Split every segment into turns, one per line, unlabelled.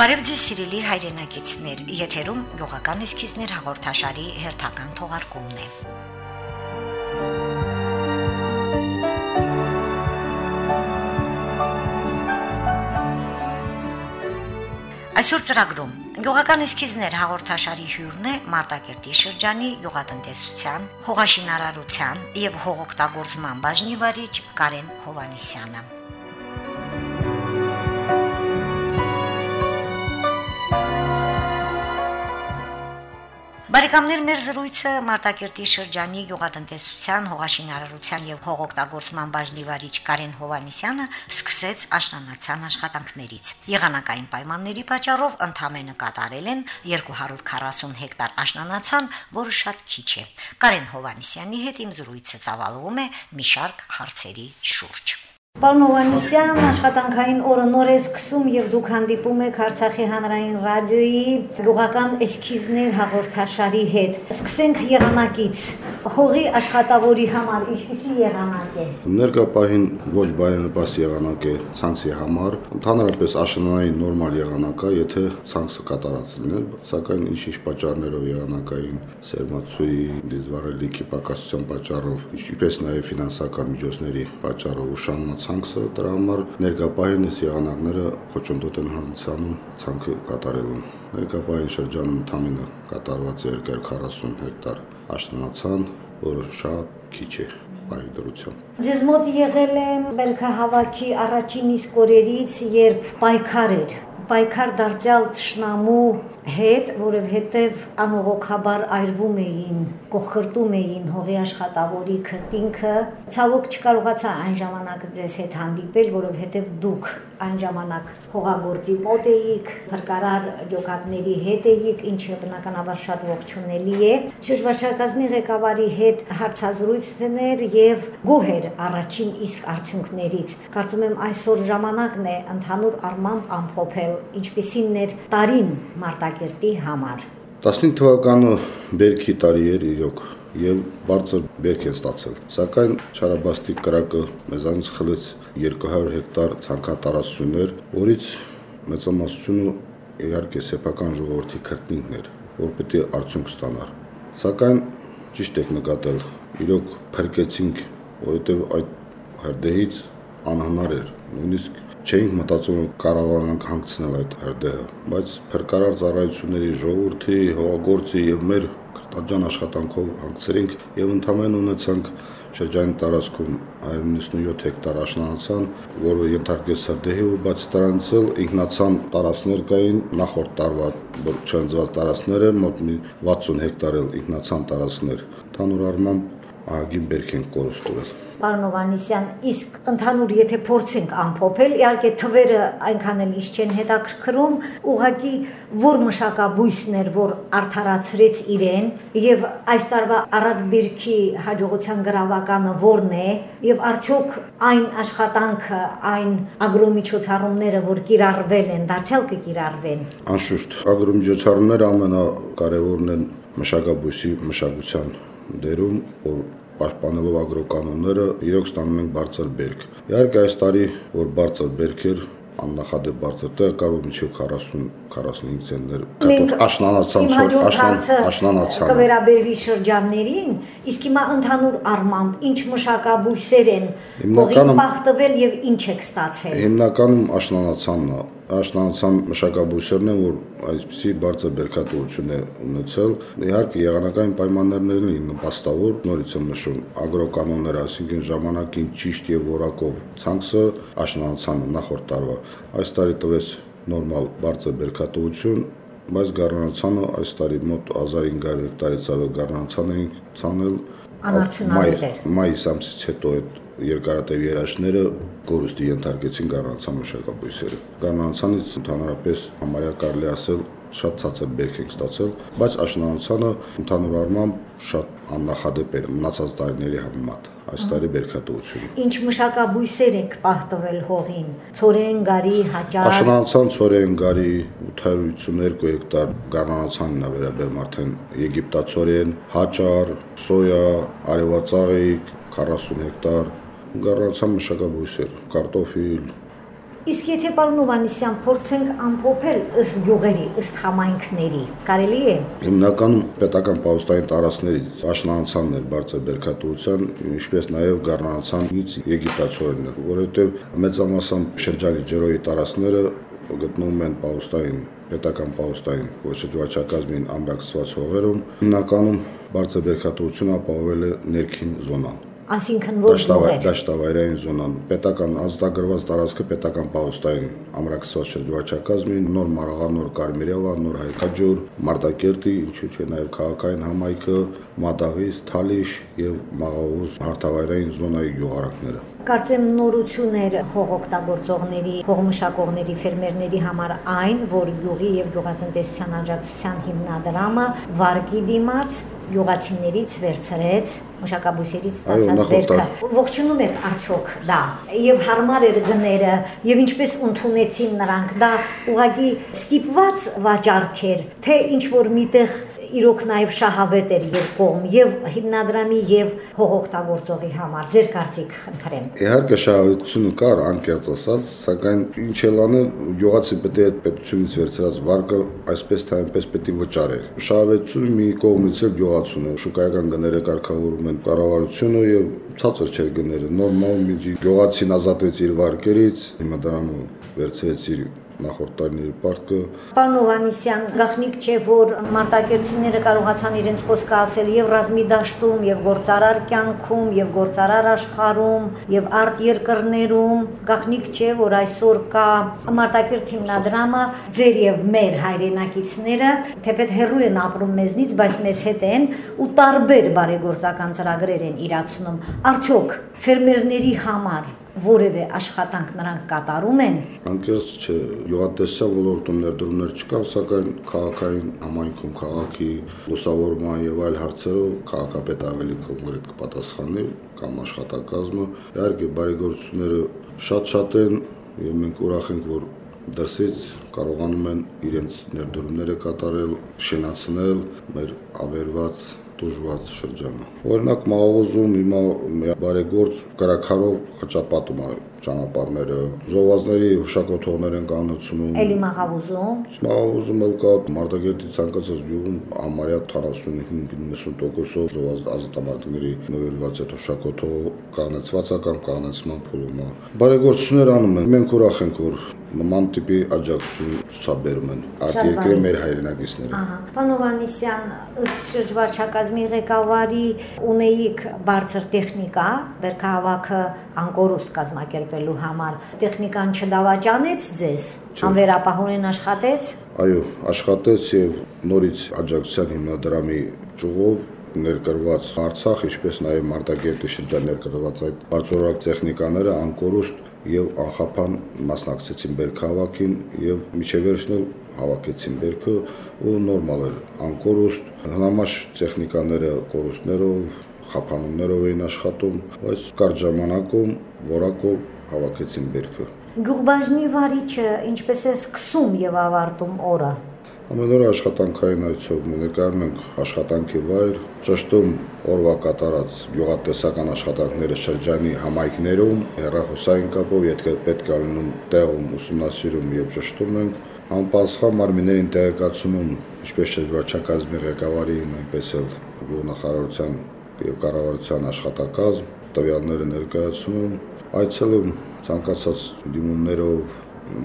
Բարև ձեզ սիրելի հայրենակիցներ, եթերում գյուղական էսքիզներ հաղորդաշարի հերթական թողարկումն է։ Այսօր ծրագրում Գյուղական էսքիզներ հաղորդաշարի հյուրն է Մարտակերտի շրջանի գյուղատնտեսության, հողաշինարարության եւ հողօգտագործման բաժնի վարիչ Կարեն Հովանիսյանը։ Բարեկամներ մեր զրույցը Մարտակերտի շրջանի գյուղատնտեսության, հողաշինարարության եւ հողօգտագործման բաժնի վարիչ Կարեն Հովանիսյանը սկսեց աշնանացան աշխատանքներից։ Եղանակային պայմանների պատճառով ընդամենը կատարել են 240 հեկտար աշնանացան, որը շատ քիչ է։ Կարեն Հովանիսյանի հետ իմ զրույցը ծավալվում է մի շարք հարցերի շուրջ։
Պարոն Հովանեսյան, աշխատանքային օրը նոր է սկսում եւ դուք հանդիպում եք Արցախի հանրային ռադիոյի գյուղական էսքիզներ հաղորդաշարի հետ։ Սկսենք եղանակից։ Հողի աշխատավորի համար ինչպիսի եղանակ է։
Ներկապահին ոչ բարենպաստ եղանակ է ցանցի համար։ Ընդհանրապես աշնանային նորմալ եղանակ է, եթե ցանցը կատարած լիներ, սակայն ինչ-ինչ պատճառներով եղանակային սերմացուի դիզվարելիքի պակասության պատճառով, ինչպես նաև ֆինանսական միջոցների պատճառով ուշանված ցանքսը, դրա համար ներկապահին այս եղանակները խոչընդոտ են հանդիսանում ցանքը կատարելուն։ Ներկապահին շրջանում ընդամենը կատարված է 240 հեկտար աշնանացան, որը շատ քիչ է բայ դրությամբ։
Ձեզ մոտ եղել է բերքահավաքի առաջին իսկ օրերից, երբ պայքար էր պայքար դարձյալ ճշնամու հետ, որովհետև անողոքաբար այրվում էին, կողքրտում էին հողի աշխատավորի քրտինքը։ Ցավոք չկարողացա այն ժամանակ ձեզ հետ հանդիպել, որովհետև դուք այն ժամանակ հողագործի մոտ էիք, փրկարար ջոկատների հետ էիք, ինչը բնականաբար շատ ողջունելի է։ Շրջվարչակազմի ղեկավարի հետ հարցազրույցներ եւ գոհեր առաջին իսկ արդյունքներից։ Կարծում եմ այսօր ժամանակն է ընդհանուր առմամբ ամփոփել, ինչպիսին էր տարին Մարտակերտի համար։
15 թվականը բերքի տարի էր իրոք եւ բարձր բերք են ստացել։ Սակայն Չարաբաստիկ կրակը մեզանից խլեց 200 հեկտար ցանկատարածություններ, որից մեծամասնությունը իհարկե սեփական ժողովրդի քրտնինքն էր, որ պետք է արդյունք ստանար։ Սակայն ճիշտ եք նկատել, իրոք փրկեցինք, որովհետեւ այդ հրդեհից անհնար էր, նույնիսկ չէինք մտածում կարողանանք հանգցնել այդ հրդեհը, բայց փրկարար ծառայությունների ժողովրդի, հողագործի եւ մեր կրտաջան աշխատանքով հանգցրինք եւ ընդամենը ունեցանք շրջանի տարածքում 197 հեկտար աշնանացան, որը ենթարկեց սրդեհի ու բաց դրանից էլ ինքնացան տարածքներ կային նախորդ տարվա չընձված տարածքները մոտ 60 հեկտար էլ ինքնացան տարածքներ։ Թանուր առմամբ ահագին բերք են կորստվել
պարոն Հովանեսյան, իսկ ընդհանուր եթե փորձենք ամփոփել, իհարկե թվերը այնքան էլ իշ չեն հետաքրքրում, ուղղակի որ մշակաբույսն էր, որ արդարացրեց իրեն եւ այս տարվա առատ բիրքի հաջողության գրավականը որն է եւ արդյոք այն աշխատանքը, այն ագրոմիջոցառումները, որ կիրառվել են, դարձյալ կկիրառվեն։
Անշուշտ, ագրոմիջոցառումները ամենակարևորն են մշակաբույսի մշակության դերում, որ պաշտպանելով ագրոկանոնները իրոք ստանում ենք բարձր բերք։ Իհարկե այս տարի, որ բարձր բերք էր, աննախադեպ բարձր տեղ կարող մինչև 40-45 ցենտներ կտոր աշնանացան ծոր աշնանացան
կվերաբերվի շրջաններին իսկ հիմա ընդհանուր առմամբ ինչ մշակաբույսեր են փողին բախտվել եւ ինչ է ստացել
հիմնականում աշնանացանն է աշնանացան մշակաբույսերն են, որ այսպիսի բարձր բերքատվություն է ունեցել։ Իհարկե եղանակային պայմաններն են նպաստավոր, նորից եմ նշում, ագրոկանոնները, այսինքն ժամանակին ճիշտ եւ որակով ցանքսը աշնանացան նախորդ տարվա։ Այս տարի տվեց նորմալ բարձր բերքատվություն, բայց գառնանացանը այս տարի մոտ 1500 հեկտարից ավել գառնանացան են ցանել
մայ
մայիս ամսից հետո այդ երկարատև երաշները կորուստի ենթարկեցին գառնանցան մշակաբույսերը։ Գառնանցանից ընդհանրապես համարյա կարելի ասել շատ ցածր բերք ենք ստացել, բայց աշնանացանը ընդհանուր առմամբ շատ աննախադեպ էր մնացած տարիների համեմատ այս տարի բերքատվությունը։
Ինչ մշակաբույսեր եք պահտվել հողին։ Ցորեն, գարի, հաճար։
Աշնանացան ցորեն, գարի 852 հեկտար գառնանացանն է վերաբերում արդեն եգիպտացորեն, հաճար, սոյա, արևածաղիկ 40 հեկտար գառնացան մշակաբույսեր, կարտոֆիլ,
Իսկ եթե պարոն Հովանեսյան փորձենք ամփոփել ըստ գյուղերի, ըստ համայնքների, կարելի է։
Հիմնականում պետական պահոստային տարածքներից աշնանացանն էր բարձր բերքատվության, ինչպես նաև գառնանացանից եգիպտացորենը, որովհետև մեծամասամբ շրջանի ջրոյի տարածքները գտնվում են պահոստային պետական պահոստային ոչ շրջվարչակազմին ամրակցված հողերում հիմնականում բարձր բերքատվությունը ապահովել է ներքին զոնան
Այսինքն որ
դաշտավայրային զոնան պետական ազատագրված տարածքը պետական պահոստային ամրակցված շրջվարչակազմի նոր Մարաղան, նոր Կարմիրյավա, նոր Հայկաջուր, Մարտակերտի, ինչու՞ չէ նաև քաղաքային համայնքը, Մադաղիս, Թալիշ եւ Մաղաուզ հարթավայրային զոնայի գյուղարանքները։
Կարծեմ նորություններ հողօգտագործողների, հողմշակողների, ֆերմերների համար այն, որ գյուղի եւ գյուղատնտեսության աջակցության հիմնադրամը վարկի դիմաց յուղացիներից վերցրեց մշակաբույսերից ստացած վերքը։ Ողջունում եք արդյոք դա եւ հարմար էր գները եւ ինչպես ընդունեցին նրանք դա ուղագի ստիպված վաճառք էր թե ինչ որ միտեղ իրոք նաև շահավետ էր երկկողմ եւ հիմնադրամի եւ հողօգտագործողի համար ձեր կարծիք խնդրեմ
իհարկե շահավետությունը կար անկեղծ ասած սակայն ինչ էլ անել յուղացի պետք է այդ պետությունից վերցրած վարկը այսպես թե այնպես պետք է վճարեր շահավետությունը մի կողմից էլ յուղացուն է շուկայական գները կարգավորում են կառավարությունը եւ ցածր չէր գները նորմալ միջի յուղացին ազատվեց իր վարկերից հիմա դրամը վերցրեց իր նախորդ տարիների պարտքը։
Պարոն Հովանիսյան, գախնիկ չէ, որ մարտակերտցիները կարողացան իրենց խոսքը ասել եւ ռազմի դաշտում, եւ գործարար կյանքում, եւ գործարար աշխարհում, եւ արտ երկրներում։ Գախնիկ չէ, որ այսօր կա մարտակերտ հիմնադրամը ձեր եւ մեր հայրենակիցները, թեպետ հերրու են ապրում մեզնից, բայց մեզ հետ են ու տարբեր բարեգործական ծրագրեր են իրացնում։ Արդյոք ֆերմերների համար որևէ աշխատանք նրանք կատարում են։
Անկեղծ չէ, յուղատեսության ոլորտում ներդրումներ չկան, սակայն քաղաքային համայնքում քաղաքի լուսավորման եւ այլ հարցերով քաղաքապետը ավելի կոնկրետ կպատասխանի կամ աշխատակազմը։ Իհարկե բարեգործությունները շատ-շատ են եւ մենք ուրախ ենք, որ դրսից կարողանում են իրենց ներդրումները կատարել, շենացնել մեր ավերված դժվար շրջանը։ Օրինակ Մաղազում հիմա բարեգործ կրակարով խճապատում է ճանապարհները, զովազների հուշակոթողներ են կանացնում։
Էլի Մաղավուզում։
Մաղավուզում էլ կա Մարտակերտի ցանկացած յուղում համարյա 45-90%-ով զովազ ազատամարտիկների նվիրված այդ հուշակոթող կանացված է կամ կանացման փուլում է։ Բարեգործություններ անում են։ Մենք ուրախ ենք, որ նման տիպի աջակցություն ցուցաբերում են արտերկրի մեր հայրենակիցները։
Ահա։ Պարոն Հովանեսյան, ըստ շրջվարչակազմի ղեկավարի ունեիք բարձր տեխնիկա, βέρքահավաքը անկորուս կազմակերպելու համար։ Տեխնիկան չդավաճանեց ձեզ, անվերապահորեն աշխատեց։
Այո, աշխատեց եւ նորից աջակցության հիմնադրամի ճյուղով ներկրված Արցախ, ինչպես նաև Մարտակերտի շրջան ներկրված այդ բարձրորակ տեխնիկաները անկորուստ եւ անխափան մասնակցեցին բերքահավաքին եւ միջևերջն էլ հավաքեցին բերքը ու նորմալ էր անկորուստ հնամաշ տեխնիկաները կորուստներով խափանումներով էին աշխատում բայց կարճ ժամանակում որակով հավաքեցին բերքը
Գյուղբաժնի վարիչը ինչպես է սկսում եւ ավարտում օրը
Ամեն օր աշխատանքային այցով ներկայանում ենք աշխատանքի վայր, ճշտում օրվա կատարած գյուղատնտեսական աշխատանքները շրջանի համայնքներում, հեռախոսային կապով, եթե պետք է լինում տեղում ուսումնասիրում եւ ճշտում ենք, անպասխան մարմիններին տեղեկացնում, ինչպես շրջվարչակազմի ղեկավարին, այնպես էլ գյուղնախարարության եւ կառավարության աշխատակազմ, տվյալները ներկայացնում, այցելում ցանկացած դիմումներով,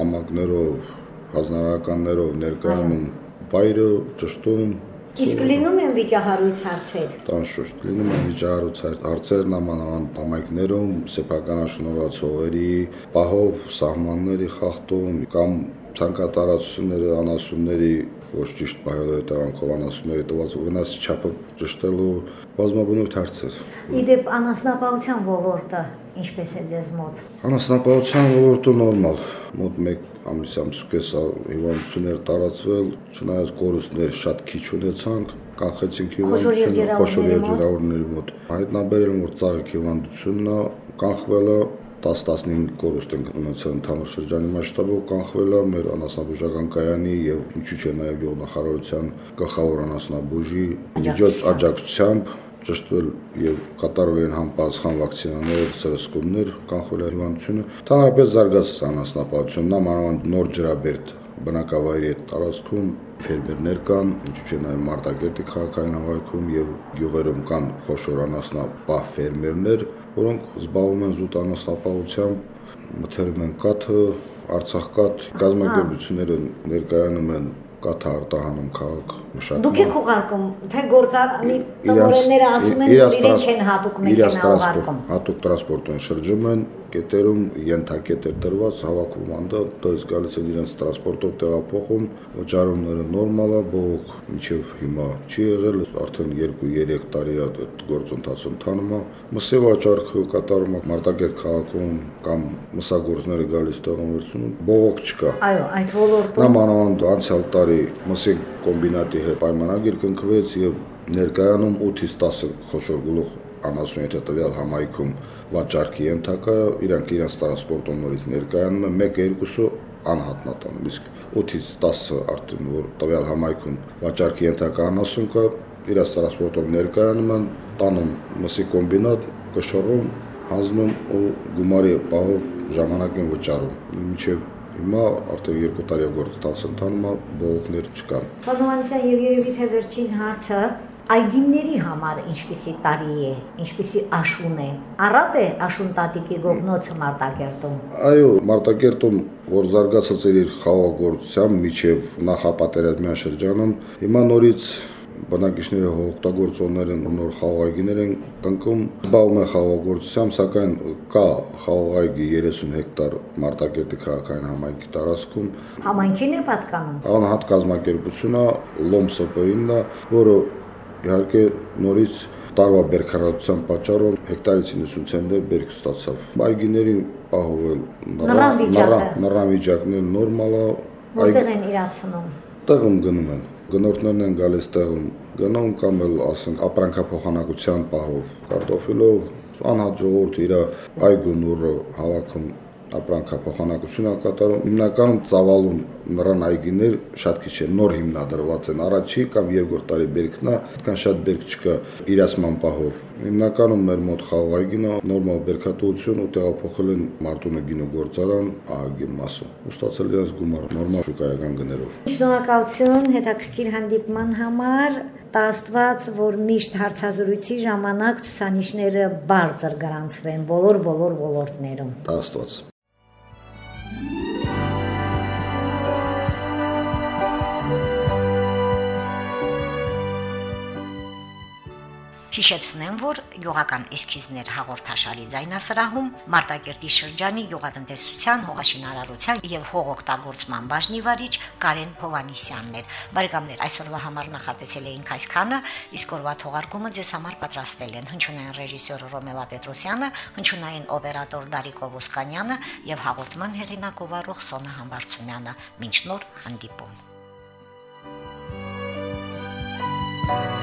նամակներով հանրականներով ներկայանում վայրը ճշտում
Իսկ լինում են վիճահարույց հարցեր։
Տանշուշտ լինում են վիճահարույց հարցեր նամանավան համայնքներում, սեփական աշնորհացողերի, պահով սահմանների խախտում կամ ցանկատարածությունները անասունների ոչ ճիշտ բայոլետանքով անասունների տված վնասի չափը ճշտելու բազմաբնույթ հարցեր։
Իդեպ անասնապահության ոլորտը ինչպես է ձեզ մոտ։
Անասնապահության ոլորտը նորմալ, մոտ 1 ամիս ամսուկես հիվանդություններ տարածվել, չնայած կորուստներ շատ քիչ ունեցանք, կանխեցինք հիվանդությունը խոշոր երջերավորների մոտ։ Հայտնաբերել որ ծաղիկ հիվանդությունն է, կանխվել է 10-15 կորուստ ենք ունեցել ընդհանուր շրջանի մասշտաբով կանխվել է մեր անասնաբուժական կայանի եւ ինչու՞ չէ նաեւ գյուղնախարարության գլխավոր անասնաբուժի միջոց աջակցությամբ ճշտվել եւ կատարվել են համապատասխան վակցինաներ, սրսկումներ կանխել հիվանդությունը։ Թանրապես զարգացած անասնապահություն, նամանավանդ նոր ջրաբերդ բնակավայրի այդ տարածքում ֆերմերներ կան, ինչու՞ չէ նաև Մարտակերտի քաղաքային հավաքում եւ գյուղերում կան խոշոր անասնապահ ֆերմերներ, որոնք զբաղվում են զուտ անասնապահությամբ, մթերում են կաթը, Արցախ կաթ գազམ་ակերպությունները ներկայանում են կաթ արտահանում քաղաք
մշակում։ Դուք եք ուղարկում, թե գործարանի տնօրենները ասում են, որ իրենք են հատուկ մեքենա ուղարկում։
Հատուկ տրանսպորտային շրջում են, կետերում ենթակետեր տրված հավաքում անդա դից գալիս են իրենց տրանսպորտով տեղափոխում վճարումները նորմալ է բողոք մինչև հիմա չի եղել արդեն 2-3 տարի է այդ գործընթացը ընթանում է մսի վաճառքը կատարում է Մարտակերտ քաղաքում կամ մսագործները գալիս տեղում վերցնում բողոք չկա
այո այդ ոլորտում
նամանավանդ անցյալ տարի մսի կոմբինատի հետ պայմանագիր կնքվեց եւ ներկայանում 8-ից 10 խոշոր գլուխ անասուն եթե տվյալ համայնքում վաճառքի ենթակա իրանք իրենց տրանսպորտով նորից ներկայանում են 1-2-ը անհատնատանում իսկ 8-ից 10-ը արդեն որ տվյալ համայնքում վաճառքի ենթակա անասուն կա իրենց տրանսպորտով ներկայանում են տանում մսի կոմբինատ կշռում հանձնում ու գումարի պահով ժամանակին վճարում մինչև Հիմա արդեն 2 տարի գործընթաց ընթանում է, բողոքներ չկան։
Պարոն Հովանեսյան, եւ երևի թե վերջին հարցը այգիների համար ինչպիսի տարի է, ինչպիսի աշուն է։ Առատ է աշուն տատիկի գողնոցը Մարտակերտում։
Այո, Մարտակերտում որ զարգացած էր իր խաղաղագործությամբ միջև նախապատերազմյան շրջանում, հիմա նորից բնակիչները հողօգտագործողները նոր խաղողայգիներ են տնկում, զբաղվում են խաղողագործությամբ, սակայն կա խաղողայգի 30 հեկտար Մարտակերտի քաղաքային համայնքի տարածքում։
Համայնքին է պատկանում։
Անհատ կազմակերպությունը ԼոմսոՊ-ինն որը Իհարկե նորից տարվա բերքարարության պատճառով հեկտարից 90 ցենտներ բերք ստացավ։ Բայգիներին պահովել նռան վիճակները նորմալ է։
Որտեղ են իրացնում։
Տեղում գնում են։ Գնորդներն են գալիս տեղում գնում կամ էլ ասենք ապրանքափոխանակության պահով կարտոֆիլով անհատ ժողովուրդը իր այգու նուրը հավաքում ապրանքափոխանակություն ա կատարում հիմնականում ծավալուն նռան այգիներ շատ քիչ են նոր հիմնադրված են առաջի կամ երկրորդ տարի բերքն է այդքան շատ բերք չկա իրացման պահով հիմնականում մեր մոտ խաղ այգին է նորմալ բերքատվություն ու տեղափոխել են Մարտունը գինո գործարան ԱԱԳ մասում ու ստացել իրենց գումար նորմալ շուկայական գներով
Շնորհակալություն հետաքրքիր հանդիպման համար տա Աստված, որ միշտ հարցազրույցի ժամանակ ցուցանիշները բարձր գրանցվեն բոլոր բոլոր ոլորտներում։
Տա
Հիշեցնեմ, որ յուղական էսքիզներ հաղորդաշարի ձայնասրահում Մարտակերտի շրջանի յուղատնտեսության, հողաշինարարության եւ հողօգտագործման բաժնի վարիչ Կարեն Հովանիսյանն էր։ Բարեկամներ, այսօրվա համար նախատեսել էինք այսքանը, իսկ օրվա թողարկումը ձեզ համար պատրաստել են հնչյունային ռեժիսոր Ռոմելա Պետրոսյանը, հնչյունային օպերատոր Դարիկ Օվոսկանյանը եւ հաղորդման հեղինակ ով Ռոխ Սոնա Համբարձումյանը։ Մինչ նոր հանդիպում։ Thank you